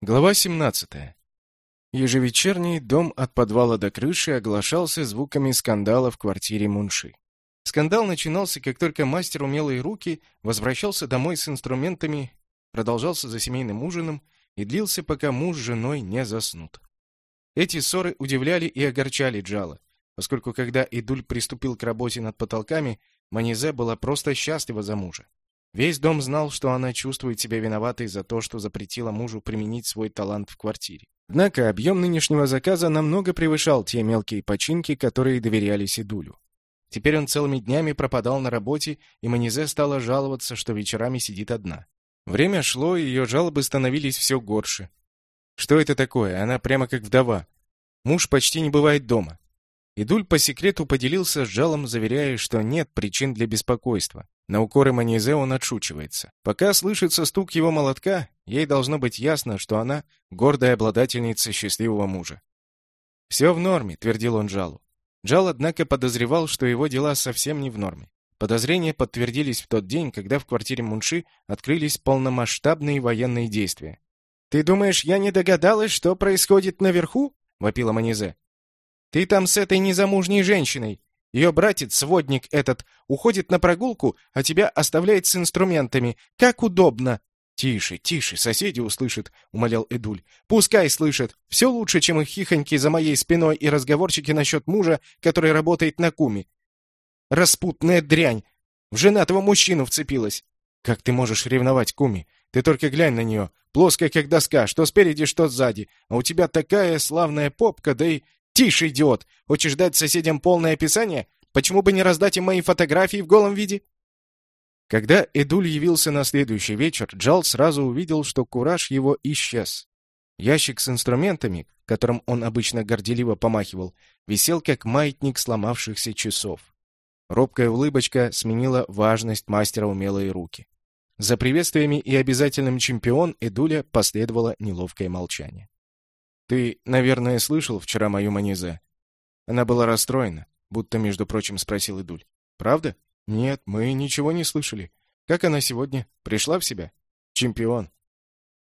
Глава 17. Ежевечерний дом от подвала до крыши оглашался звуками скандала в квартире Мунши. Скандал начинался, как только мастер умелые руки возвращался домой с инструментами, продолжался за семейным ужином и длился, пока муж с женой не заснут. Эти ссоры удивляли и огорчали Джала, поскольку когда Идуль приступил к работе над потолками, Манизе была просто счастлива за мужа. Весь дом знал, что она чувствует себя виноватой за то, что запретила мужу применить свой талант в квартире. Однако объем нынешнего заказа намного превышал те мелкие починки, которые доверялись Идулю. Теперь он целыми днями пропадал на работе, и Манизе стала жаловаться, что вечерами сидит одна. Время шло, и ее жалобы становились все горше. Что это такое? Она прямо как вдова. Муж почти не бывает дома. Идуль по секрету поделился с Жалом, заверяя, что нет причин для беспокойства. На укоры Манизе он отшучивается. Пока слышится стук его молотка, ей должно быть ясно, что она гордая обладательница счастливого мужа. «Все в норме», — твердил он Джалу. Джал, однако, подозревал, что его дела совсем не в норме. Подозрения подтвердились в тот день, когда в квартире Мунши открылись полномасштабные военные действия. «Ты думаешь, я не догадалась, что происходит наверху?» — вопила Манизе. «Ты там с этой незамужней женщиной. Ее братец, сводник этот, уходит на прогулку, а тебя оставляет с инструментами. Как удобно!» «Тише, тише, соседи услышат», — умолял Эдуль. «Пускай слышат. Все лучше, чем их хихоньки за моей спиной и разговорчики насчет мужа, который работает на куме. Распутная дрянь! В женатого мужчину вцепилась!» «Как ты можешь ревновать куми? Ты только глянь на нее. Плоская, как доска, что спереди, что сзади. А у тебя такая славная попка, да и «Тише, идиот! Хочешь дать соседям полное описание? Почему бы не раздать им мои фотографии в голом виде?» Когда Эдуль явился на следующий вечер, Джал сразу увидел, что кураж его исчез. Ящик с инструментами, которым он обычно горделиво помахивал, висел как маятник сломавшихся часов. Робкая улыбочка сменила важность мастера умелые руки. За приветствиями и обязательным чемпион Эдуля последовало неловкое молчание. «Ты, наверное, слышал вчера мою Манизе?» Она была расстроена, будто, между прочим, спросил Идуль. «Правда?» «Нет, мы ничего не слышали. Как она сегодня? Пришла в себя?» «Чемпион».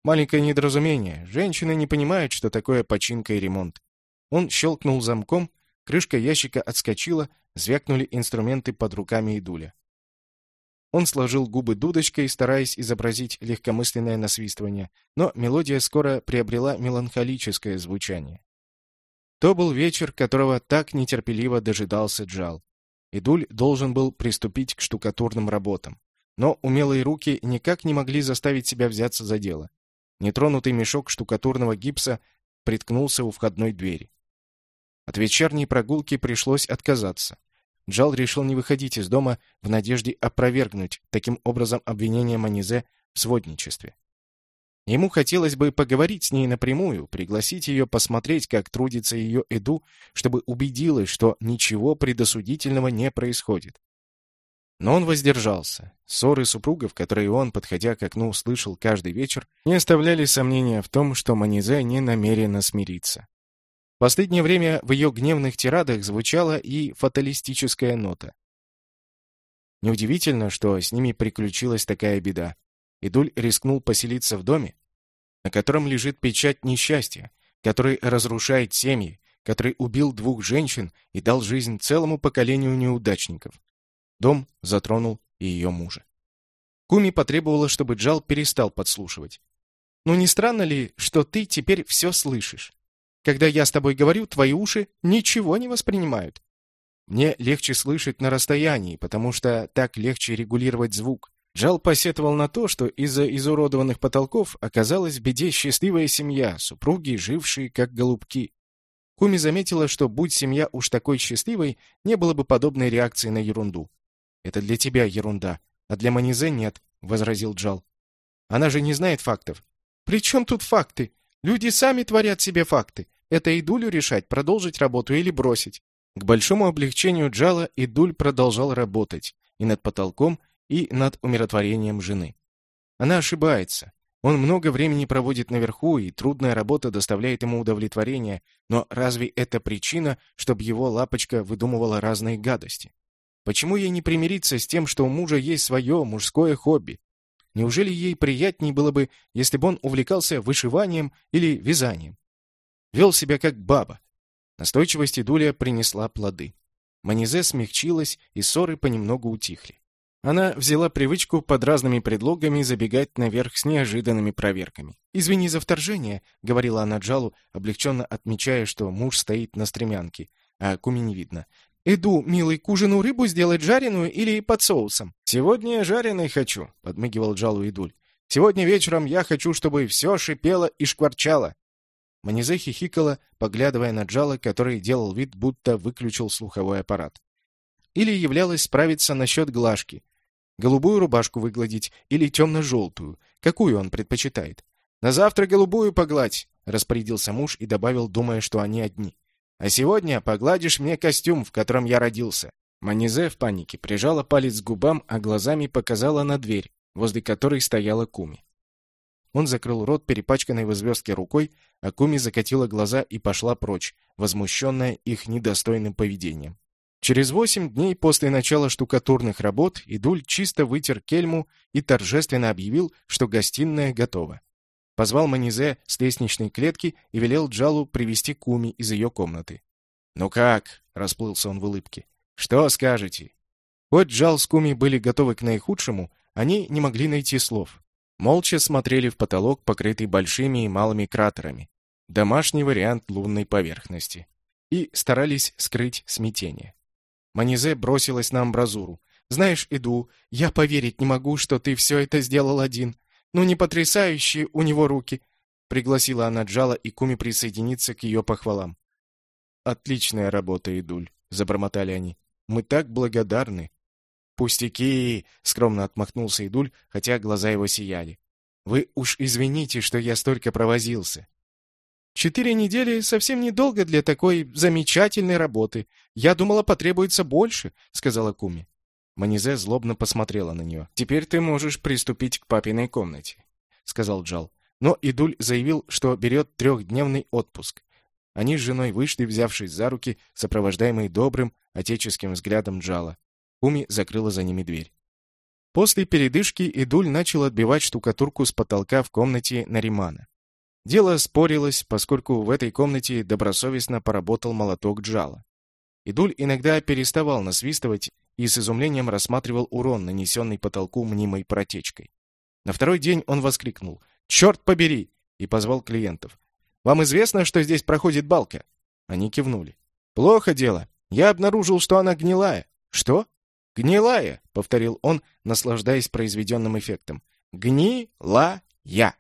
Маленькое недоразумение. Женщины не понимают, что такое починка и ремонт. Он щелкнул замком, крышка ящика отскочила, звякнули инструменты под руками Идуля. Он сложил губы дудочкой, стараясь изобразить легкомысленное насвистывание, но мелодия скоро приобрела меланхолическое звучание. То был вечер, которого так нетерпеливо дожидался Джал. Идуль должен был приступить к штукатурным работам. Но умелые руки никак не могли заставить себя взяться за дело. Нетронутый мешок штукатурного гипса приткнулся у входной двери. От вечерней прогулки пришлось отказаться. Джал решил не выходить из дома в надежде опровергнуть таким образом обвинение Манизе в сводничестве. Ему хотелось бы поговорить с ней напрямую, пригласить ее посмотреть, как трудится ее Эду, чтобы убедилась, что ничего предосудительного не происходит. Но он воздержался. Ссоры супругов, которые он, подходя к окну, слышал каждый вечер, не оставляли сомнения в том, что Манизе не намерена смириться последнее время в ее гневных тирадах звучала и фаталистическая нота. Неудивительно, что с ними приключилась такая беда. Идуль рискнул поселиться в доме, на котором лежит печать несчастья, который разрушает семьи, который убил двух женщин и дал жизнь целому поколению неудачников. Дом затронул и ее мужа. Куми потребовала, чтобы Джал перестал подслушивать. «Ну не странно ли, что ты теперь все слышишь? Когда я с тобой говорю, твои уши ничего не воспринимают. Мне легче слышать на расстоянии, потому что так легче регулировать звук. Джал посетовал на то, что из-за изуродованных потолков оказалась в беде счастливая семья, супруги, жившие как голубки. Куми заметила, что будь семья уж такой счастливой, не было бы подобной реакции на ерунду. «Это для тебя ерунда, а для Манизе нет», — возразил Джал. «Она же не знает фактов». «При чем тут факты? Люди сами творят себе факты. Это Идулю решать, продолжить работу или бросить. К большому облегчению Джала Идуль продолжал работать и над потолком, и над умиротворением жены. Она ошибается. Он много времени проводит наверху, и трудная работа доставляет ему удовлетворение, но разве это причина, чтобы его лапочка выдумывала разные гадости? Почему ей не примириться с тем, что у мужа есть свое мужское хобби? Неужели ей приятнее было бы, если бы он увлекался вышиванием или вязанием? Вел себя как баба. Настойчивость Идуля принесла плоды. Манизе смягчилась, и ссоры понемногу утихли. Она взяла привычку под разными предлогами забегать наверх с неожиданными проверками. «Извини за вторжение», — говорила она Джалу, облегченно отмечая, что муж стоит на стремянке, а Куми не видно. «Иду, милый, к ужину рыбу сделать жареную или под соусом?» «Сегодня жареный хочу», — подмигивал Джалу Идуль. «Сегодня вечером я хочу, чтобы все шипело и шкварчало». Манизе хихикала, поглядывая на Джала, который делал вид, будто выключил слуховой аппарат. Или являлась справиться насчет глажки. Голубую рубашку выгладить или темно-желтую. Какую он предпочитает? «На завтра голубую погладь», — распорядился муж и добавил, думая, что они одни. «А сегодня погладишь мне костюм, в котором я родился». Манизе в панике прижала палец к губам, а глазами показала на дверь, возле которой стояла Куми. Он закрыл рот, перепачканной в звездке рукой, а Куми закатила глаза и пошла прочь, возмущенная их недостойным поведением. Через восемь дней после начала штукатурных работ Идуль чисто вытер кельму и торжественно объявил, что гостиная готова. Позвал Манизе с лестничной клетки и велел Джалу привести Куми из ее комнаты. «Ну как?» — расплылся он в улыбке. «Что скажете?» Хоть Джал с Куми были готовы к наихудшему, они не могли найти слов молча смотрели в потолок, покрытый большими и малыми кратерами, домашний вариант лунной поверхности, и старались скрыть смятение. Манизе бросилась на амбразуру. «Знаешь, Иду, я поверить не могу, что ты все это сделал один. Ну, не потрясающие у него руки!» Пригласила она Джала и Куми присоединиться к ее похвалам. «Отличная работа, Идуль», — забормотали они. «Мы так благодарны». «Пустяки!» — скромно отмахнулся Идуль, хотя глаза его сияли. «Вы уж извините, что я столько провозился». «Четыре недели совсем недолго для такой замечательной работы. Я думала, потребуется больше», — сказала Куми. Манизе злобно посмотрела на нее. «Теперь ты можешь приступить к папиной комнате», — сказал Джал. Но Идуль заявил, что берет трехдневный отпуск. Они с женой вышли, взявшись за руки, сопровождаемые добрым, отеческим взглядом Джала. Куми закрыла за ними дверь. После передышки Идуль начал отбивать штукатурку с потолка в комнате Наримана. Дело спорилось, поскольку в этой комнате добросовестно поработал молоток Джала. Идуль иногда переставал насвистывать и с изумлением рассматривал урон, нанесенный потолку мнимой протечкой. На второй день он воскликнул «Черт побери!» и позвал клиентов. «Вам известно, что здесь проходит балка?» Они кивнули. «Плохо дело. Я обнаружил, что она гнилая». «Что?» «Гнилая», — повторил он, наслаждаясь произведенным эффектом. «Гни-ла-я».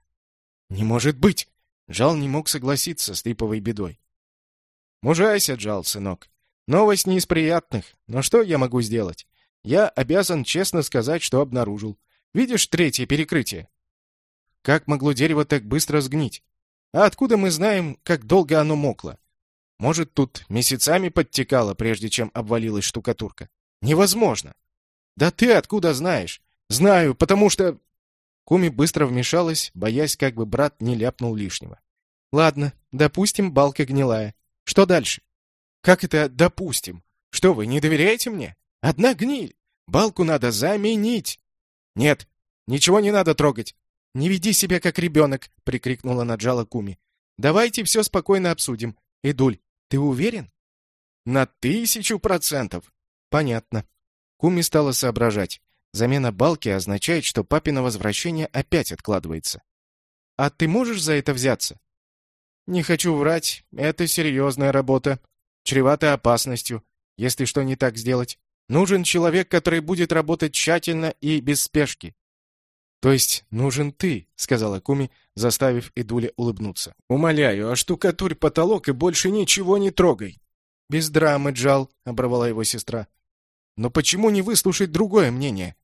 «Не может быть!» Джал не мог согласиться с липовой бедой. «Мужайся, Джал, сынок. Новость не из приятных, но что я могу сделать? Я обязан честно сказать, что обнаружил. Видишь третье перекрытие? Как могло дерево так быстро сгнить? А откуда мы знаем, как долго оно мокло? Может, тут месяцами подтекало, прежде чем обвалилась штукатурка? Невозможно. Да ты откуда знаешь? Знаю, потому что Куми быстро вмешалась, боясь, как бы брат не ляпнул лишнего. Ладно, допустим, балка гнилая. Что дальше? Как это допустим? Что вы не доверяете мне? Одна гниль. Балку надо заменить. Нет, ничего не надо трогать. Не веди себя как ребенок, прикрикнула Наджала Куми. Давайте все спокойно обсудим. Идуль, ты уверен? На тысячу процентов. Понятно. Куми стала соображать. Замена балки означает, что папино возвращение опять откладывается. А ты можешь за это взяться? Не хочу врать, это серьезная работа. Чревата опасностью, если что не так сделать. Нужен человек, который будет работать тщательно и без спешки. То есть нужен ты, сказала Куми, заставив Эдуля улыбнуться. Умоляю, а штукатурь потолок и больше ничего не трогай. Без драмы, Джал, оборвала его сестра. Но почему не выслушать другое мнение?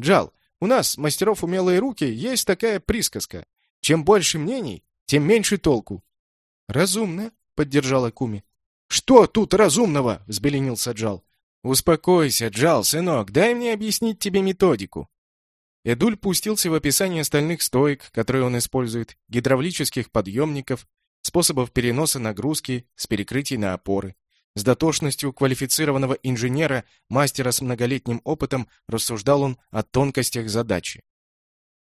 Джал, у нас, мастеров умелые руки, есть такая присказка. Чем больше мнений, тем меньше толку. Разумно, поддержала Куми. Что тут разумного? взбеленился Джал. Успокойся, Джал, сынок, дай мне объяснить тебе методику. Эдуль пустился в описание остальных стоек, которые он использует, гидравлических подъемников, способов переноса нагрузки с перекрытий на опоры. С дотошностью квалифицированного инженера, мастера с многолетним опытом, рассуждал он о тонкостях задачи.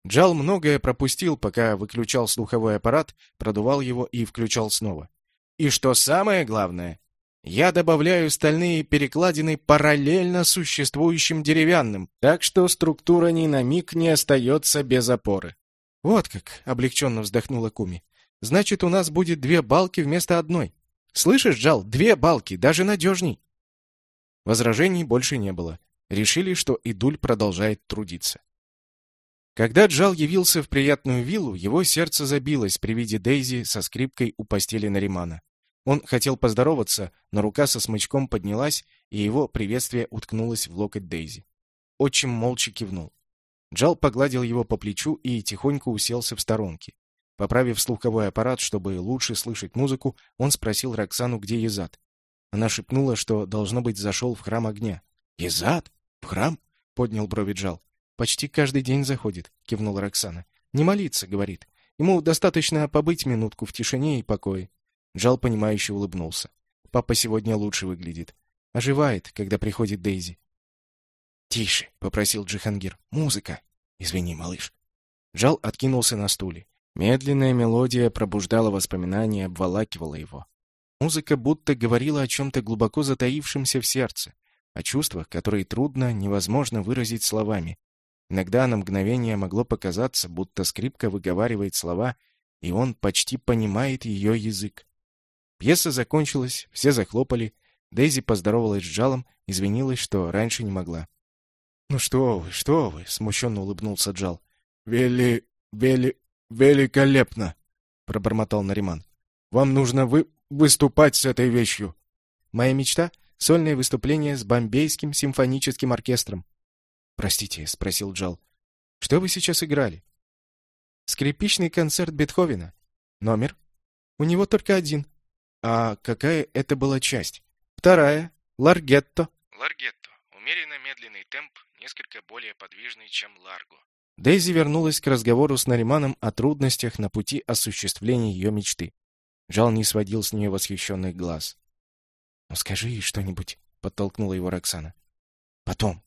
Джал многое пропустил, пока выключал слуховой аппарат, продувал его и включал снова. И что самое главное, я добавляю стальные перекладины параллельно существующим деревянным, так что структура ни на миг не остается без опоры. Вот как, облегченно вздохнула Куми. Значит, у нас будет две балки вместо одной. Слышишь, Джал, две балки, даже надежней. Возражений больше не было. Решили, что Идуль продолжает трудиться. Когда Джал явился в приятную виллу, его сердце забилось при виде Дейзи со скрипкой у постели Наримана. Он хотел поздороваться, но рука со смычком поднялась, и его приветствие уткнулось в локоть Дейзи. Отчим молча кивнул. Джал погладил его по плечу и тихонько уселся в сторонке. Поправив слуховой аппарат, чтобы лучше слышать музыку, он спросил Роксану, где Езад. Она шепнула, что, должно быть, зашел в храм огня. «Езад? В храм?» — поднял брови Джал. «Почти каждый день заходит», — кивнула Роксана. «Не молиться», — говорит. «Ему достаточно побыть минутку в тишине и покое». Джал, понимающе улыбнулся. «Папа сегодня лучше выглядит. Оживает, когда приходит Дейзи». «Тише», — попросил Джихангир. «Музыка». «Извини, малыш». Джал откинулся на стуле. Медленная мелодия пробуждала воспоминания, обволакивала его. Музыка будто говорила о чем-то глубоко затаившемся в сердце, о чувствах, которые трудно, невозможно выразить словами, Иногда на мгновение могло показаться, будто скрипка выговаривает слова, и он почти понимает ее язык. Пьеса закончилась, все захлопали. Дейзи поздоровалась с Джалом, извинилась, что раньше не могла. «Ну что вы, что вы!» — смущенно улыбнулся Джал. «Вели... вели... великолепно!» — пробормотал Нариман. «Вам нужно вы... выступать с этой вещью!» «Моя мечта — сольное выступление с Бомбейским симфоническим оркестром», «Простите», — спросил Джал. «Что вы сейчас играли?» «Скрипичный концерт Бетховена. Номер?» «У него только один». «А какая это была часть?» «Вторая. Ларгетто». Ларгетто. Умеренно медленный темп, несколько более подвижный, чем ларго. Дейзи вернулась к разговору с Нариманом о трудностях на пути осуществления ее мечты. Джал не сводил с нее восхищенных глаз. «Ну скажи ей что-нибудь», — подтолкнула его Роксана. «Потом».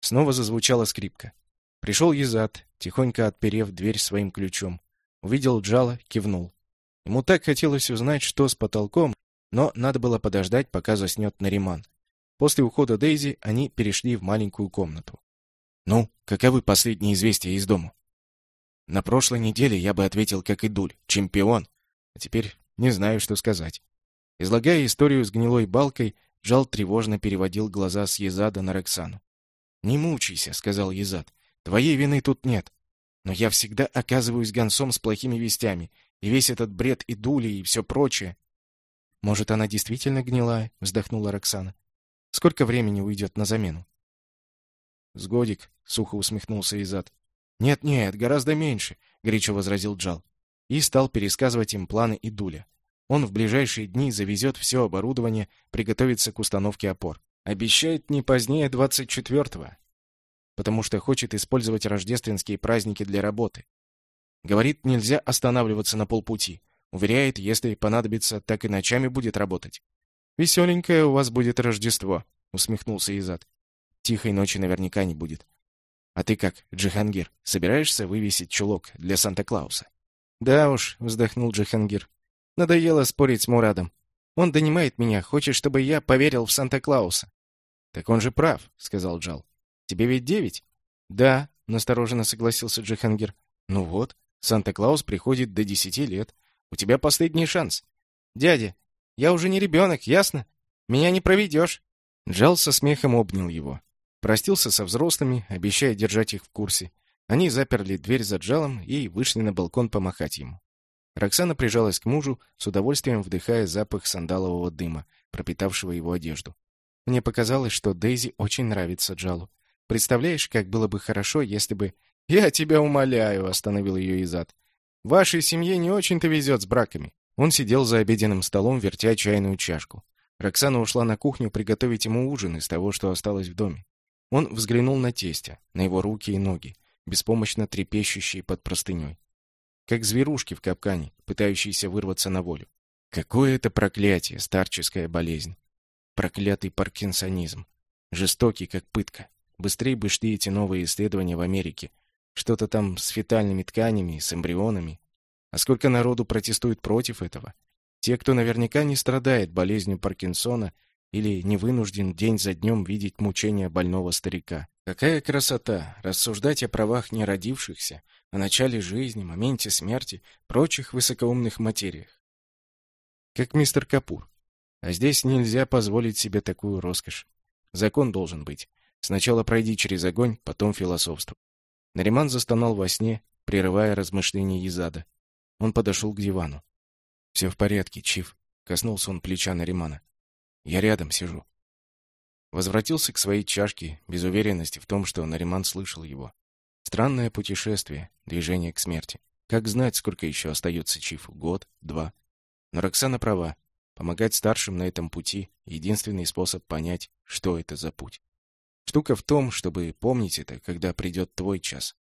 Снова зазвучала скрипка. Пришел Езад, тихонько отперев дверь своим ключом. Увидел Джала, кивнул. Ему так хотелось узнать, что с потолком, но надо было подождать, пока заснет Нариман. После ухода Дейзи они перешли в маленькую комнату. «Ну, каковы последние известия из дома?» «На прошлой неделе я бы ответил, как и Дуль, чемпион. А теперь не знаю, что сказать». Излагая историю с гнилой балкой, Джал тревожно переводил глаза с Езада на Роксану. «Не мучайся», — сказал Езад. «Твоей вины тут нет. Но я всегда оказываюсь гонцом с плохими вестями, и весь этот бред и дули, и все прочее». «Может, она действительно гнилая?» — вздохнула Роксана. «Сколько времени уйдет на замену?» «С годик», — сухо усмехнулся Изад. «Нет-нет, гораздо меньше», — горячо возразил Джал. И стал пересказывать им планы Идуля. Он в ближайшие дни завезет все оборудование, приготовится к установке опор. Обещает не позднее 24-го, потому что хочет использовать рождественские праздники для работы. Говорит, нельзя останавливаться на полпути. Уверяет, если понадобится, так и ночами будет работать. «Веселенькое у вас будет Рождество», — усмехнулся Изад. «Тихой ночи наверняка не будет. А ты как, Джихангир, собираешься вывесить чулок для Санта-Клауса?» «Да уж», — вздохнул Джихангир. «Надоело спорить с Мурадом. Он донимает меня, хочет, чтобы я поверил в Санта-Клауса. «Так он же прав», — сказал Джал. «Тебе ведь девять?» «Да», — настороженно согласился Джихангир. «Ну вот, Санта-Клаус приходит до десяти лет. У тебя последний шанс». «Дядя, я уже не ребенок, ясно? Меня не проведешь». Джал со смехом обнял его. Простился со взрослыми, обещая держать их в курсе. Они заперли дверь за Джалом и вышли на балкон помахать ему. Роксана прижалась к мужу, с удовольствием вдыхая запах сандалового дыма, пропитавшего его одежду. Мне показалось, что Дейзи очень нравится Джалу. Представляешь, как было бы хорошо, если бы... «Я тебя умоляю», — остановил ее Изад. «Вашей семье не очень-то везет с браками». Он сидел за обеденным столом, вертя чайную чашку. Роксана ушла на кухню приготовить ему ужин из того, что осталось в доме. Он взглянул на тестя, на его руки и ноги, беспомощно трепещущие под простыней. Как зверушки в капкане, пытающиеся вырваться на волю. Какое это проклятие, старческая болезнь. Проклятый паркинсонизм. Жестокий, как пытка. Быстрее бы шли эти новые исследования в Америке. Что-то там с фетальными тканями, с эмбрионами. А сколько народу протестует против этого? Те, кто наверняка не страдает болезнью Паркинсона или не вынужден день за днем видеть мучения больного старика. Какая красота рассуждать о правах неродившихся, о начале жизни, моменте смерти, прочих высокоумных материях. Как мистер Капур. А здесь нельзя позволить себе такую роскошь. Закон должен быть. Сначала пройди через огонь, потом философствуй. Нариман застонал во сне, прерывая размышления Езада. Он подошел к дивану. «Все в порядке, Чиф», — коснулся он плеча Наримана. «Я рядом сижу». Возвратился к своей чашке, без уверенности в том, что Нариман слышал его. Странное путешествие, движение к смерти. Как знать, сколько еще остается Чифу? Год? Два? Но Роксана права. Помогать старшим на этом пути — единственный способ понять, что это за путь. Штука в том, чтобы помнить это, когда придет твой час.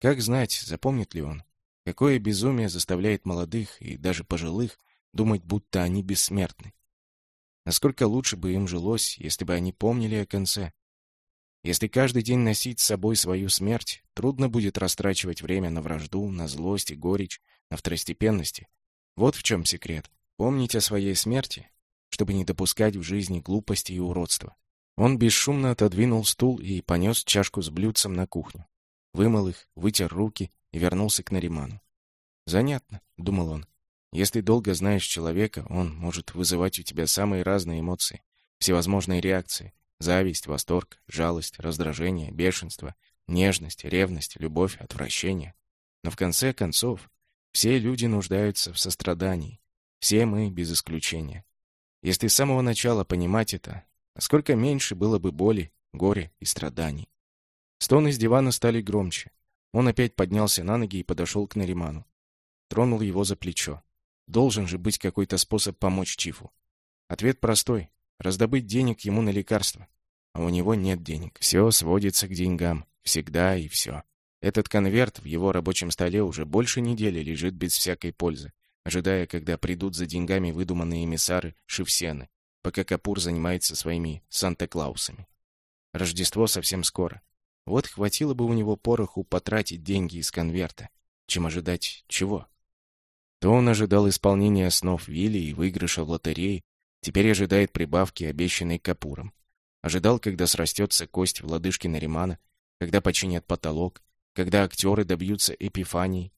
Как знать, запомнит ли он? Какое безумие заставляет молодых и даже пожилых думать, будто они бессмертны? Насколько лучше бы им жилось, если бы они помнили о конце? Если каждый день носить с собой свою смерть, трудно будет растрачивать время на вражду, на злость и горечь, на второстепенности. Вот в чем секрет. Помнить о своей смерти, чтобы не допускать в жизни глупости и уродства. Он бесшумно отодвинул стул и понес чашку с блюдцем на кухню. Вымыл их, вытер руки и вернулся к Нариману. «Занятно», — думал он. «Если долго знаешь человека, он может вызывать у тебя самые разные эмоции, всевозможные реакции. Зависть, восторг, жалость, раздражение, бешенство, нежность, ревность, любовь, отвращение. Но в конце концов, все люди нуждаются в сострадании, все мы без исключения. Если с самого начала понимать это, насколько меньше было бы боли, горя и страданий. Стоны с дивана стали громче. Он опять поднялся на ноги и подошел к Нариману. Тронул его за плечо. Должен же быть какой-то способ помочь Чифу. Ответ простой. Раздобыть денег ему на лекарства. А у него нет денег. Все сводится к деньгам. Всегда и все. Этот конверт в его рабочем столе уже больше недели лежит без всякой пользы ожидая, когда придут за деньгами выдуманные эмиссары Шевсены, пока Капур занимается своими Санта-Клаусами. Рождество совсем скоро. Вот хватило бы у него пороху потратить деньги из конверта, чем ожидать чего. То он ожидал исполнения снов Вилли и выигрыша в лотерее, теперь ожидает прибавки, обещанной Капуром. Ожидал, когда срастется кость в лодыжке Наримана, когда починят потолок, когда актеры добьются эпифаний.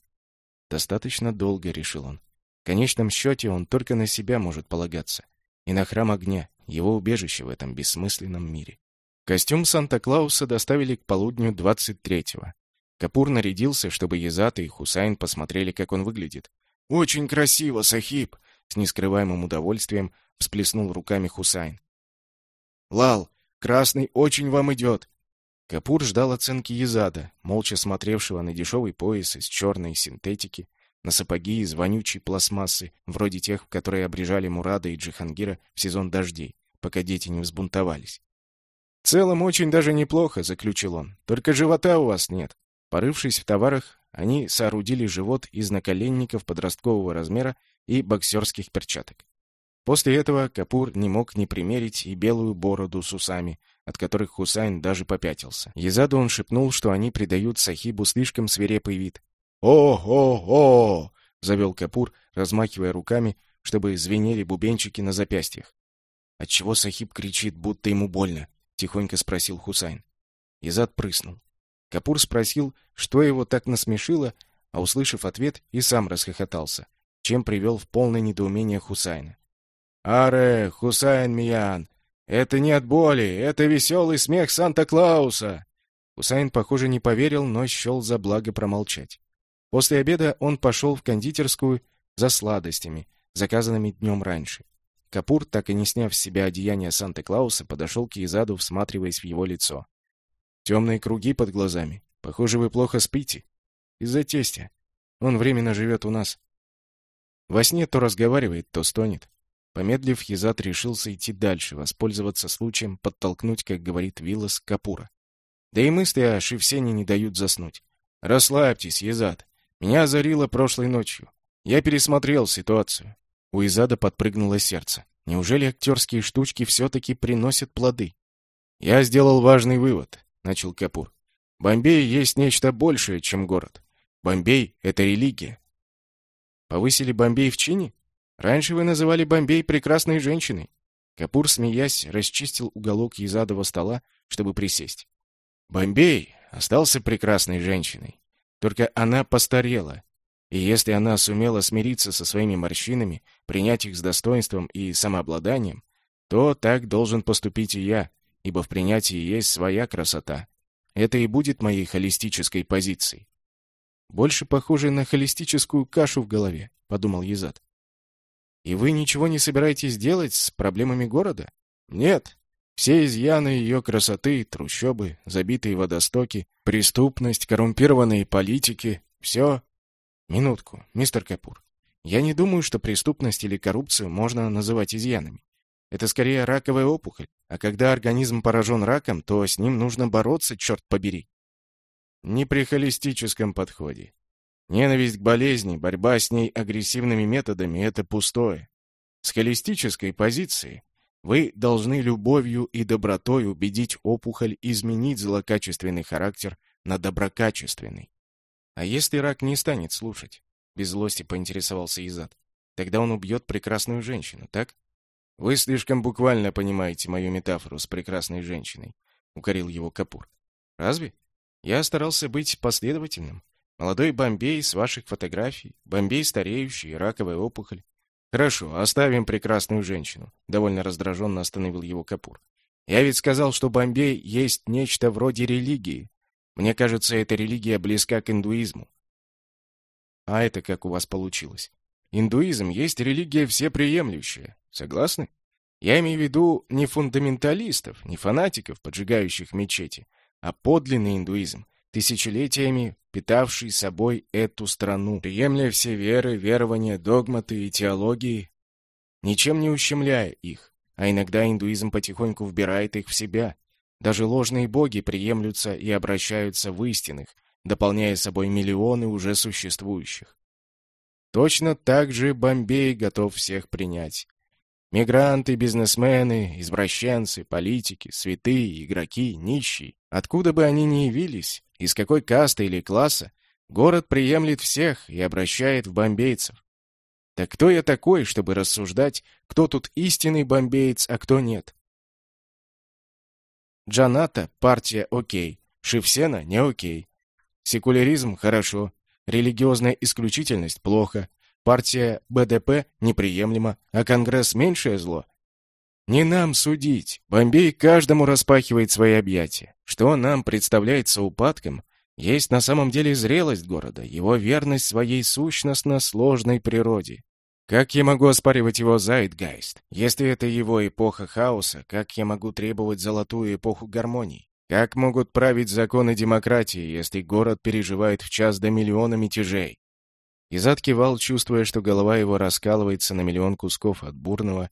Достаточно долго, решил он. В конечном счете он только на себя может полагаться. И на храм огня, его убежище в этом бессмысленном мире. Костюм Санта-Клауса доставили к полудню 23-го. Капур нарядился, чтобы Езата и Хусайн посмотрели, как он выглядит. «Очень красиво, Сахиб!» С нескрываемым удовольствием всплеснул руками Хусайн. «Лал, красный очень вам идет!» Капур ждал оценки Езада, молча смотревшего на дешевый пояс из черной синтетики, на сапоги из вонючей пластмассы, вроде тех, которые обрежали Мурада и Джихангира в сезон дождей, пока дети не взбунтовались. «В целом очень даже неплохо», — заключил он. «Только живота у вас нет». Порывшись в товарах, они соорудили живот из наколенников подросткового размера и боксерских перчаток. После этого Капур не мог не примерить и белую бороду с усами, от которых Хусайн даже попятился. Езаду он шепнул, что они придают Сахибу слишком свирепый вид, «О-о-о!» — завел Капур, размахивая руками, чтобы звенели бубенчики на запястьях. «Отчего Сахиб кричит, будто ему больно?» — тихонько спросил Хусайн. Изад прыснул. Капур спросил, что его так насмешило, а, услышав ответ, и сам расхохотался, чем привел в полное недоумение Хусайна. «Аре, Хусайн Миян, это не от боли, это веселый смех Санта-Клауса!» Хусайн, похоже, не поверил, но счел за благо промолчать. После обеда он пошел в кондитерскую за сладостями, заказанными днем раньше. Капур, так и не сняв с себя одеяние Санта-Клауса, подошел к Изаду, всматриваясь в его лицо. «Темные круги под глазами. Похоже, вы плохо спите. Из-за тестя. Он временно живет у нас. Во сне то разговаривает, то стонет». Помедлив, Езад решился идти дальше, воспользоваться случаем, подтолкнуть, как говорит Виллас, Капура. Да и мысли о Шевсене не дают заснуть. «Расслабьтесь, Езад. Меня озарило прошлой ночью. Я пересмотрел ситуацию. У Изада подпрыгнуло сердце. Неужели актерские штучки все-таки приносят плоды? Я сделал важный вывод, начал Капур. Бомбей есть нечто большее, чем город. Бомбей — это религия. Повысили Бомбей в чине? Раньше вы называли Бомбей прекрасной женщиной. Капур, смеясь, расчистил уголок язадого стола, чтобы присесть. Бомбей остался прекрасной женщиной. Только она постарела. И если она сумела смириться со своими морщинами, принять их с достоинством и самообладанием, то так должен поступить и я, ибо в принятии есть своя красота. Это и будет моей холистической позицией. Больше похоже на холистическую кашу в голове, подумал Езад. И вы ничего не собираетесь делать с проблемами города? Нет. Все изъяны ее красоты, трущобы, забитые водостоки, преступность, коррумпированные политики — все... Минутку, мистер Капур. Я не думаю, что преступность или коррупцию можно называть изъянами. Это скорее раковая опухоль. А когда организм поражен раком, то с ним нужно бороться, черт побери. Не при холистическом подходе. Ненависть к болезни, борьба с ней агрессивными методами — это пустое. С холистической позиции вы должны любовью и добротой убедить опухоль изменить злокачественный характер на доброкачественный. А если рак не станет слушать? Без злости поинтересовался Изад. Тогда он убьет прекрасную женщину, так? Вы слишком буквально понимаете мою метафору с прекрасной женщиной, укорил его Капур. Разве? Я старался быть последовательным. Молодой Бомбей с ваших фотографий, Бомбей стареющий, раковая опухоль. Хорошо, оставим прекрасную женщину, довольно раздраженно остановил его Капур. Я ведь сказал, что Бомбей есть нечто вроде религии. Мне кажется, эта религия близка к индуизму. А это как у вас получилось? Индуизм есть религия всеприемлющая. Согласны? Я имею в виду не фундаменталистов, не фанатиков, поджигающих мечети, а подлинный индуизм, тысячелетиями питавший собой эту страну, приемля все веры, верования, догматы и теологии, ничем не ущемляя их, а иногда индуизм потихоньку вбирает их в себя. Даже ложные боги приемлются и обращаются в истинных, дополняя собой миллионы уже существующих. Точно так же Бомбей готов всех принять. Мигранты, бизнесмены, извращенцы, политики, святые, игроки, нищие. Откуда бы они ни явились, из какой касты или класса, город приемлет всех и обращает в бомбейцев. Так кто я такой, чтобы рассуждать, кто тут истинный бомбеец, а кто нет? Джаната — партия окей, Шивсена — не окей. Секуляризм — хорошо, религиозная исключительность — плохо, партия БДП неприемлема, а Конгресс — меньшее зло. Не нам судить. Бомбей каждому распахивает свои объятия. Что нам представляется упадком, есть на самом деле зрелость города, его верность своей сущностно сложной природе. Как я могу оспаривать его Zeitgeist? Если это его эпоха хаоса, как я могу требовать золотую эпоху гармонии? Как могут править законы демократии, если город переживает в час до миллиона мятежей? Изад кивал, чувствуя, что голова его раскалывается на миллион кусков от бурного,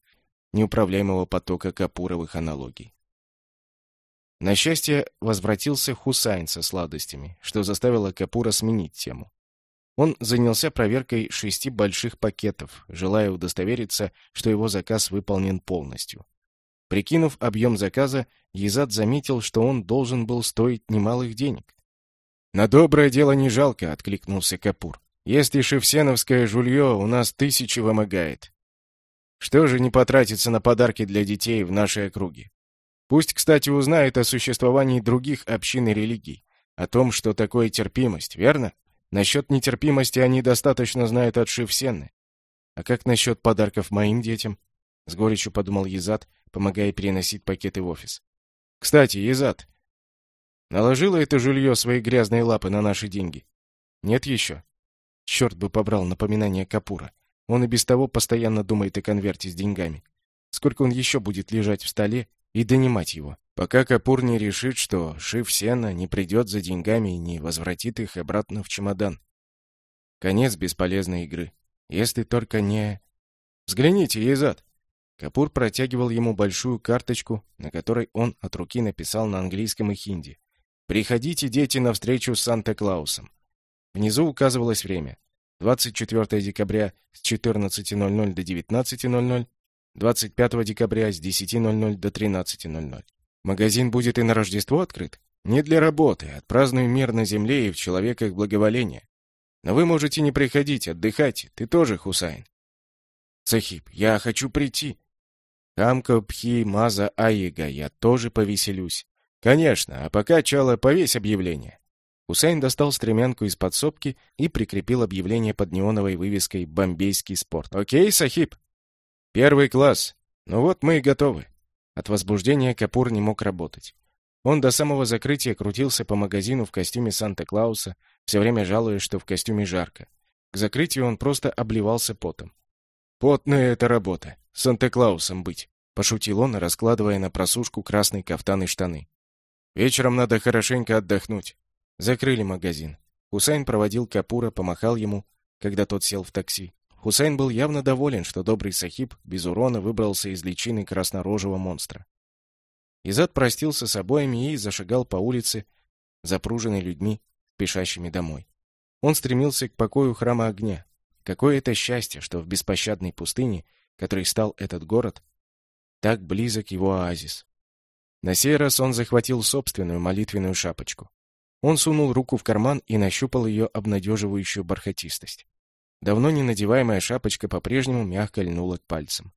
неуправляемого потока капуровых аналогий. На счастье, возвратился Хусайн со сладостями, что заставило Капура сменить тему. Он занялся проверкой шести больших пакетов, желая удостовериться, что его заказ выполнен полностью. Прикинув объем заказа, Езад заметил, что он должен был стоить немалых денег. «На доброе дело не жалко», — откликнулся Капур. Если шевсеновское жулье у нас тысячи вымогает. Что же не потратиться на подарки для детей в нашей округе? Пусть, кстати, узнают о существовании других общин и религий, о том, что такое терпимость, верно? Насчет нетерпимости они достаточно знают от Шевсены. А как насчет подарков моим детям? С горечью подумал Езад, помогая переносить пакеты в офис. Кстати, Езад, наложила это жулье свои грязные лапы на наши деньги? Нет еще? Черт бы побрал напоминание Капура. Он и без того постоянно думает о конверте с деньгами. Сколько он еще будет лежать в столе и донимать его? Пока Капур не решит, что Шив Сена не придет за деньгами и не возвратит их обратно в чемодан. Конец бесполезной игры. Если только не... Взгляните, Езад. Капур протягивал ему большую карточку, на которой он от руки написал на английском и хинди. «Приходите, дети, на встречу с Санта-Клаусом. Внизу указывалось время. 24 декабря с 14.00 до 19.00, 25 декабря с 10.00 до 13.00. Магазин будет и на Рождество открыт? Не для работы, отпразднуем мир на земле и в человеках благоволение. Но вы можете не приходить, отдыхать. Ты тоже, Хусайн. Сахиб, я хочу прийти. Камка пхи маза аига, я тоже повеселюсь. Конечно, а пока, Чала, повесь объявление. Хусайн достал стремянку из подсобки и прикрепил объявление под неоновой вывеской «Бомбейский спорт». «Окей, Сахиб?» «Первый класс. Ну вот мы и готовы». От возбуждения Капур не мог работать. Он до самого закрытия крутился по магазину в костюме Санта-Клауса, все время жалуясь, что в костюме жарко. К закрытию он просто обливался потом. «Потная это работа. Санта-Клаусом быть», — пошутил он, раскладывая на просушку красный кафтан и штаны. «Вечером надо хорошенько отдохнуть. Закрыли магазин. Хусайн проводил Капура, помахал ему, когда тот сел в такси. Хусайн был явно доволен, что добрый сахиб без урона выбрался из личины краснорожего монстра. Изад простился с обоими и зашагал по улице, запруженной людьми, спешащими домой. Он стремился к покою храма огня. Какое это счастье, что в беспощадной пустыне, которой стал этот город, так близок его оазис. На сей раз он захватил собственную молитвенную шапочку. Он сунул руку в карман и нащупал ее обнадеживающую бархатистость. Давно не надеваемая шапочка по-прежнему мягко льнула к пальцам.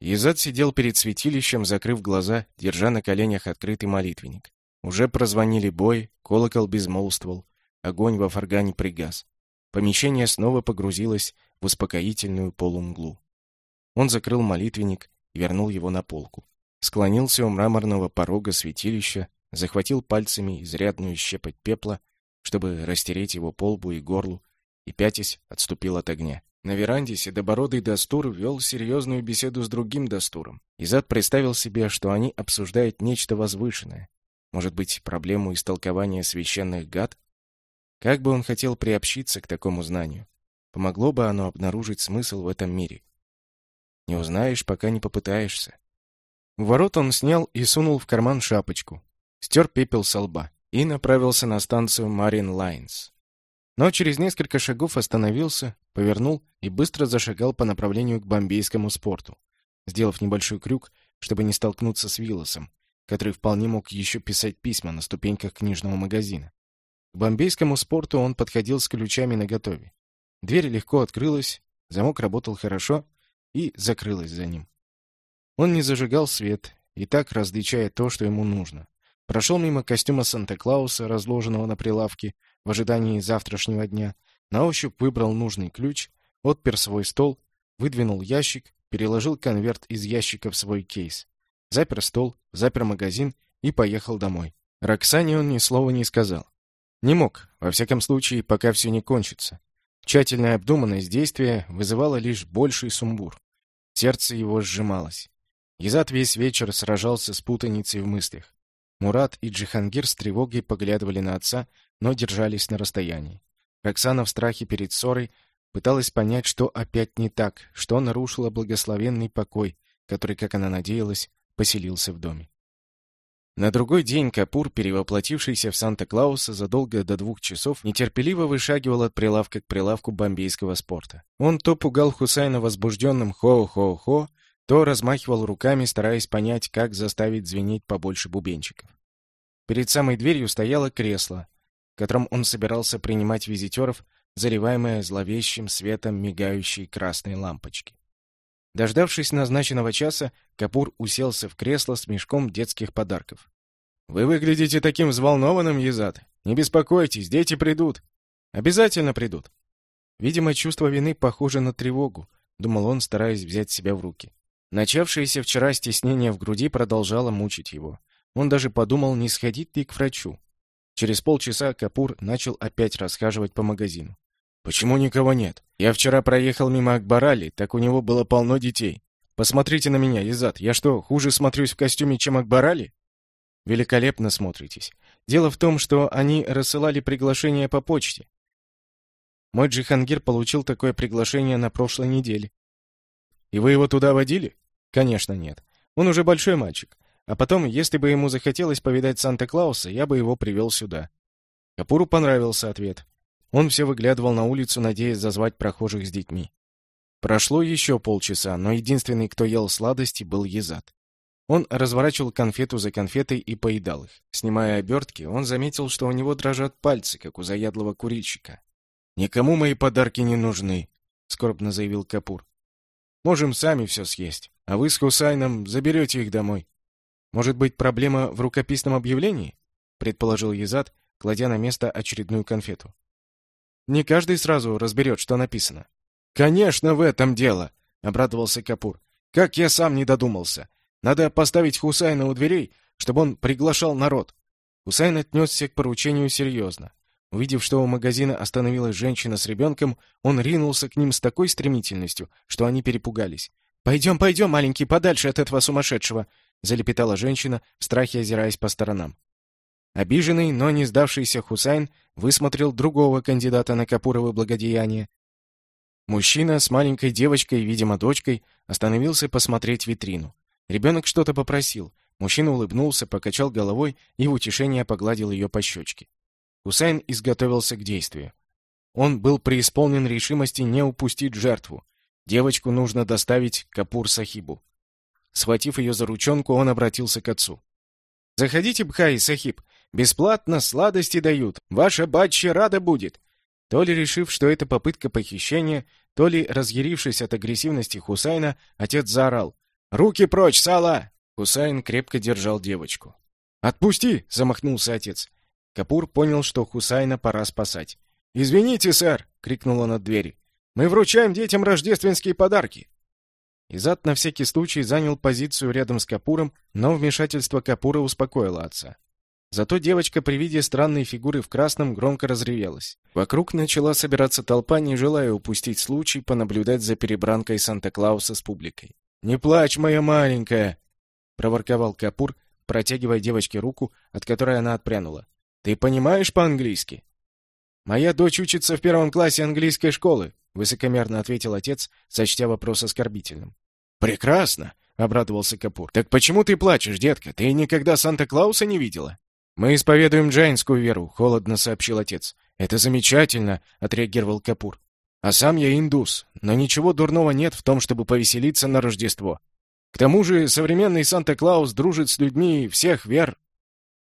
Езад сидел перед святилищем, закрыв глаза, держа на коленях открытый молитвенник. Уже прозвонили бой, колокол безмолвствовал, огонь во фаргане пригас. Помещение снова погрузилось в успокоительную полумглу. Он закрыл молитвенник и вернул его на полку. Склонился у мраморного порога святилища, захватил пальцами изрядную щепоть пепла, чтобы растереть его по лбу и горлу, и, пятясь, отступил от огня. На веранде седобородый Дастур вел серьезную беседу с другим Дастуром. Изад представил себе, что они обсуждают нечто возвышенное. Может быть, проблему истолкования священных гад? Как бы он хотел приобщиться к такому знанию? Помогло бы оно обнаружить смысл в этом мире? Не узнаешь, пока не попытаешься. У ворот он снял и сунул в карман шапочку, стер пепел со лба и направился на станцию Марин Лайнс. Но через несколько шагов остановился, повернул и быстро зашагал по направлению к бомбейскому спорту, сделав небольшой крюк, чтобы не столкнуться с Виллосом, который вполне мог еще писать письма на ступеньках книжного магазина. К бомбейскому спорту он подходил с ключами наготове. Дверь легко открылась, замок работал хорошо и закрылась за ним. Он не зажигал свет, и так различая то, что ему нужно. Прошел мимо костюма Санта-Клауса, разложенного на прилавке, в ожидании завтрашнего дня, на ощупь выбрал нужный ключ, отпер свой стол, выдвинул ящик, переложил конверт из ящика в свой кейс, запер стол, запер магазин и поехал домой. Роксане он ни слова не сказал. Не мог, во всяком случае, пока все не кончится. Тщательная обдуманность действия вызывала лишь больший сумбур. Сердце его сжималось. Изат весь вечер сражался с путаницей в мыслях. Мурат и Джихангир с тревогой поглядывали на отца, но держались на расстоянии. Роксана в страхе перед ссорой пыталась понять, что опять не так, что нарушило благословенный покой, который, как она надеялась, поселился в доме. На другой день Капур, перевоплотившийся в Санта-Клауса задолго до двух часов, нетерпеливо вышагивал от прилавка к прилавку бомбейского спорта. Он то пугал Хусайна возбужденным «хо-хо-хо», то размахивал руками, стараясь понять, как заставить звенеть побольше бубенчиков. Перед самой дверью стояло кресло, в котором он собирался принимать визитеров, заливаемое зловещим светом мигающей красной лампочки. Дождавшись назначенного часа, Капур уселся в кресло с мешком детских подарков. «Вы выглядите таким взволнованным, Езад. Не беспокойтесь, дети придут. Обязательно придут». Видимо, чувство вины похоже на тревогу, думал он, стараясь взять себя в руки. Начавшееся вчера стеснение в груди продолжало мучить его. Он даже подумал, не сходить ли к врачу. Через полчаса Капур начал опять расхаживать по магазину. «Почему никого нет? Я вчера проехал мимо Акбарали, так у него было полно детей. Посмотрите на меня, Изат, я что, хуже смотрюсь в костюме, чем Акбарали?» «Великолепно смотритесь. Дело в том, что они рассылали приглашение по почте. Мой Джихангир получил такое приглашение на прошлой неделе. И вы его туда водили? Конечно, нет. Он уже большой мальчик. А потом, если бы ему захотелось повидать Санта-Клауса, я бы его привел сюда. Капуру понравился ответ. Он все выглядывал на улицу, надеясь зазвать прохожих с детьми. Прошло еще полчаса, но единственный, кто ел сладости, был Езад. Он разворачивал конфету за конфетой и поедал их. Снимая обертки, он заметил, что у него дрожат пальцы, как у заядлого курильщика. «Никому мои подарки не нужны», — скорбно заявил Капур. «Можем сами все съесть, а вы с Хусайном заберете их домой». «Может быть, проблема в рукописном объявлении?» — предположил Езад, кладя на место очередную конфету. «Не каждый сразу разберет, что написано». «Конечно, в этом дело!» — обрадовался Капур. «Как я сам не додумался! Надо поставить Хусайна у дверей, чтобы он приглашал народ. Хусайн отнесся к поручению серьезно. Увидев, что у магазина остановилась женщина с ребенком, он ринулся к ним с такой стремительностью, что они перепугались. «Пойдем, пойдем, маленький, подальше от этого сумасшедшего!» — залепетала женщина, в страхе озираясь по сторонам. Обиженный, но не сдавшийся Хусайн высмотрел другого кандидата на Капуровы благодеяния. Мужчина с маленькой девочкой, видимо, дочкой, остановился посмотреть витрину. Ребенок что-то попросил. Мужчина улыбнулся, покачал головой и в утешение погладил ее по щечке. Хусайн изготовился к действию. Он был преисполнен решимости не упустить жертву. Девочку нужно доставить Капур-Сахибу. Схватив ее за ручонку, он обратился к отцу. «Заходите, Бхай, Сахиб. Бесплатно сладости дают. Ваша батча рада будет». То ли решив, что это попытка похищения, то ли разъярившись от агрессивности Хусайна, отец заорал. «Руки прочь, Сала!» Хусайн крепко держал девочку. «Отпусти!» — замахнулся отец. Капур понял, что Хусайна пора спасать. «Извините, сэр!» — крикнул он от двери. «Мы вручаем детям рождественские подарки!» Изат на всякий случай занял позицию рядом с Капуром, но вмешательство Капура успокоило отца. Зато девочка при виде странной фигуры в красном громко разревелась. Вокруг начала собираться толпа, не желая упустить случай понаблюдать за перебранкой Санта-Клауса с публикой. «Не плачь, моя маленькая!» — проворковал Капур, протягивая девочке руку, от которой она отпрянула. «Ты понимаешь по-английски?» «Моя дочь учится в первом классе английской школы», — высокомерно ответил отец, сочтя вопрос оскорбительным. «Прекрасно!» — обрадовался Капур. «Так почему ты плачешь, детка? Ты никогда Санта-Клауса не видела?» «Мы исповедуем джайнскую веру», — холодно сообщил отец. «Это замечательно», — отреагировал Капур. А сам я индус, но ничего дурного нет в том, чтобы повеселиться на Рождество. К тому же современный Санта-Клаус дружит с людьми всех вер.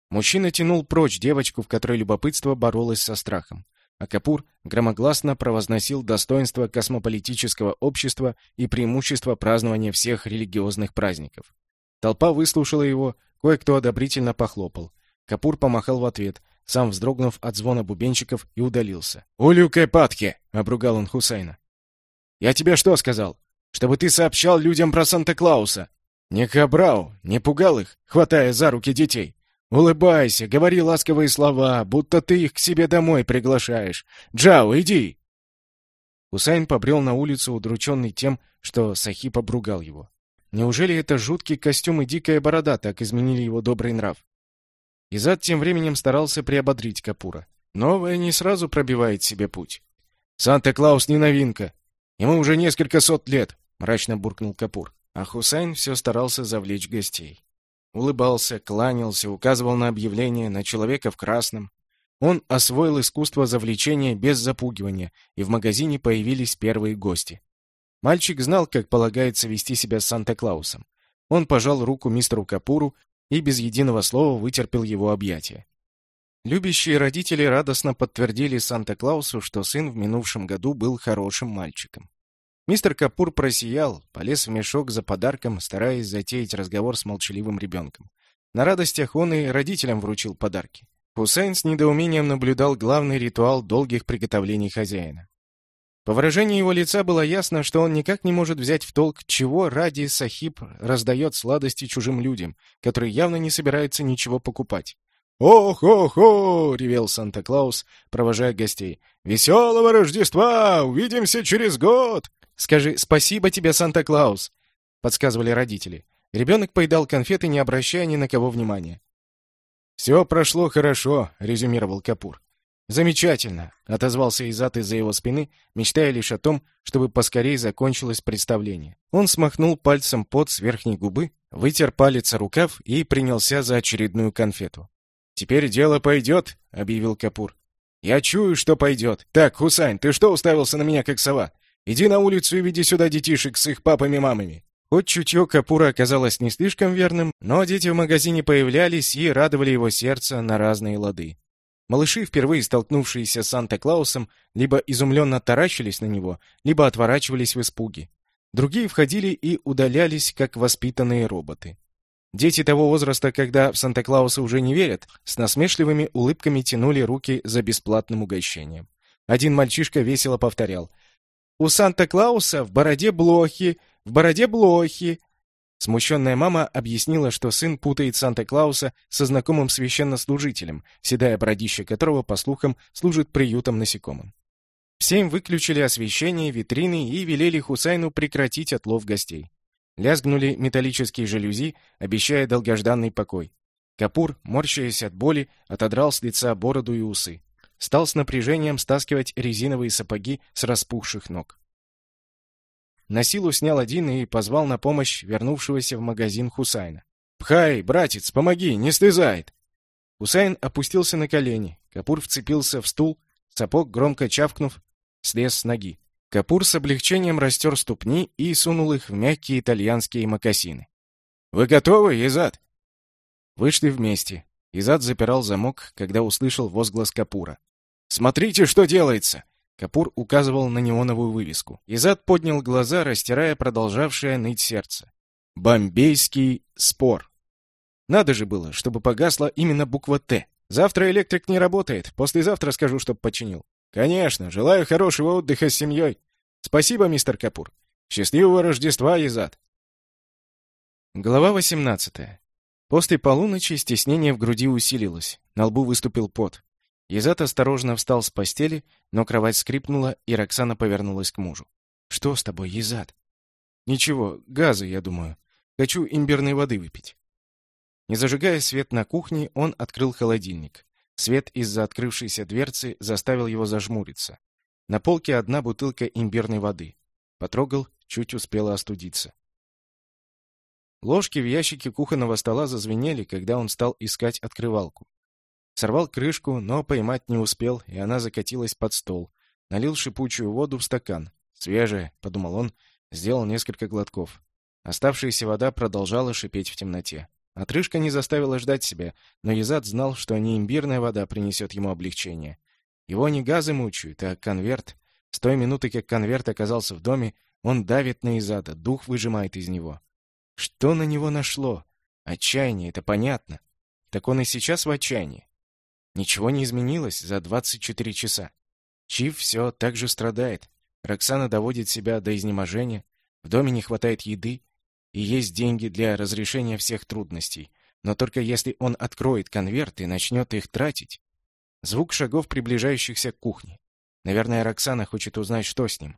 Мужчина тянул прочь девочку, в которой любопытство боролось со страхом. А Капур громогласно провозносил достоинство космополитического общества и преимущество празднования всех религиозных праздников. Толпа выслушала его, кое-кто одобрительно похлопал. Капур помахал в ответ, сам вздрогнув от звона бубенчиков, и удалился. «Улюкай падки!» — обругал он Хусейна. «Я тебе что сказал? Чтобы ты сообщал людям про Санта-Клауса!» «Не хабрау, не пугал их, хватая за руки детей!» «Улыбайся, говори ласковые слова, будто ты их к себе домой приглашаешь. Джао, иди!» Хусайн побрел на улицу, удрученный тем, что Сахиб обругал его. Неужели это жуткий костюм и дикая борода так изменили его добрый нрав? Изад тем временем старался приободрить Капура. Новое не сразу пробивает себе путь. «Санта-Клаус не новинка. Ему уже несколько сот лет», — мрачно буркнул Капур. А Хусайн все старался завлечь гостей. Улыбался, кланялся, указывал на объявление, на человека в красном. Он освоил искусство завлечения без запугивания, и в магазине появились первые гости. Мальчик знал, как полагается вести себя с Санта-Клаусом. Он пожал руку мистеру Капуру и без единого слова вытерпел его объятия. Любящие родители радостно подтвердили Санта-Клаусу, что сын в минувшем году был хорошим мальчиком. Мистер Капур просиял, полез в мешок за подарком, стараясь затеять разговор с молчаливым ребенком. На радостях он и родителям вручил подарки. Хусейн с недоумением наблюдал главный ритуал долгих приготовлений хозяина. По выражению его лица было ясно, что он никак не может взять в толк, чего ради Сахиб раздает сладости чужим людям, которые явно не собираются ничего покупать. «Ох-ох-ох!» — ревел Санта-Клаус, провожая гостей. «Веселого Рождества! Увидимся через год!» «Скажи спасибо тебе, Санта-Клаус!» — подсказывали родители. Ребенок поедал конфеты, не обращая ни на кого внимания. «Все прошло хорошо», — резюмировал Капур. «Замечательно!» — отозвался Изат из-за его спины, мечтая лишь о том, чтобы поскорее закончилось представление. Он смахнул пальцем пот с верхней губы, вытер палец о рукав и принялся за очередную конфету. «Теперь дело пойдет», — объявил Капур. «Я чую, что пойдет. Так, Хусайн, ты что уставился на меня, как сова? Иди на улицу и веди сюда детишек с их папами-мамами». Хоть чутье Капура оказалось не слишком верным, но дети в магазине появлялись и радовали его сердце на разные лады. Малыши, впервые столкнувшиеся с Санта-Клаусом, либо изумленно таращились на него, либо отворачивались в испуге. Другие входили и удалялись, как воспитанные роботы. Дети того возраста, когда в Санта-Клауса уже не верят, с насмешливыми улыбками тянули руки за бесплатным угощением. Один мальчишка весело повторял «У Санта-Клауса в бороде блохи, в бороде блохи!» Смущенная мама объяснила, что сын путает Санта-Клауса со знакомым священнослужителем, седая бородища которого, по слухам, служит приютом насекомым. В семь выключили освещение, витрины и велели Хусайну прекратить отлов гостей. Лязгнули металлические жалюзи, обещая долгожданный покой. Капур, морщаясь от боли, отодрал с лица бороду и усы. Стал с напряжением стаскивать резиновые сапоги с распухших ног. На силу снял один и позвал на помощь вернувшегося в магазин Хусайна. «Пхай, братец, помоги, не стызает!» Хусайн опустился на колени. Капур вцепился в стул, сапог, громко чавкнув, слез с ноги. Капур с облегчением растер ступни и сунул их в мягкие итальянские мокасины. «Вы готовы, Изад?» Вышли вместе. Изад запирал замок, когда услышал возглас Капура. «Смотрите, что делается!» Капур указывал на неоновую вывеску. Изад поднял глаза, растирая продолжавшее ныть сердце. «Бомбейский спор». Надо же было, чтобы погасла именно буква «Т». Завтра электрик не работает, послезавтра скажу, чтоб починил. Конечно, желаю хорошего отдыха с семьей. Спасибо, мистер Капур. Счастливого Рождества, Изад. Глава 18. После полуночи стеснение в груди усилилось, на лбу выступил пот. Езат осторожно встал с постели, но кровать скрипнула, и Роксана повернулась к мужу. «Что с тобой, Езат?» «Ничего, газы, я думаю. Хочу имбирной воды выпить». Не зажигая свет на кухне, он открыл холодильник. Свет из-за открывшейся дверцы заставил его зажмуриться. На полке одна бутылка имбирной воды. Потрогал, чуть успела остудиться. Ложки в ящике кухонного стола зазвенели, когда он стал искать открывалку. Сорвал крышку, но поймать не успел, и она закатилась под стол. Налил шипучую воду в стакан. «Свежая», — подумал он, сделал несколько глотков. Оставшаяся вода продолжала шипеть в темноте. Отрыжка не заставила ждать себя, но Езад знал, что не имбирная вода принесет ему облегчение. Его не газы мучают, а конверт. С той минуты, как конверт оказался в доме, он давит на Изада, дух выжимает из него. Что на него нашло? Отчаяние, это понятно. Так он и сейчас в отчаянии. Ничего не изменилось за 24 часа. Чиф все так же страдает. Роксана доводит себя до изнеможения. В доме не хватает еды. И есть деньги для разрешения всех трудностей. Но только если он откроет конверт и начнет их тратить. Звук шагов, приближающихся к кухне. Наверное, Роксана хочет узнать, что с ним.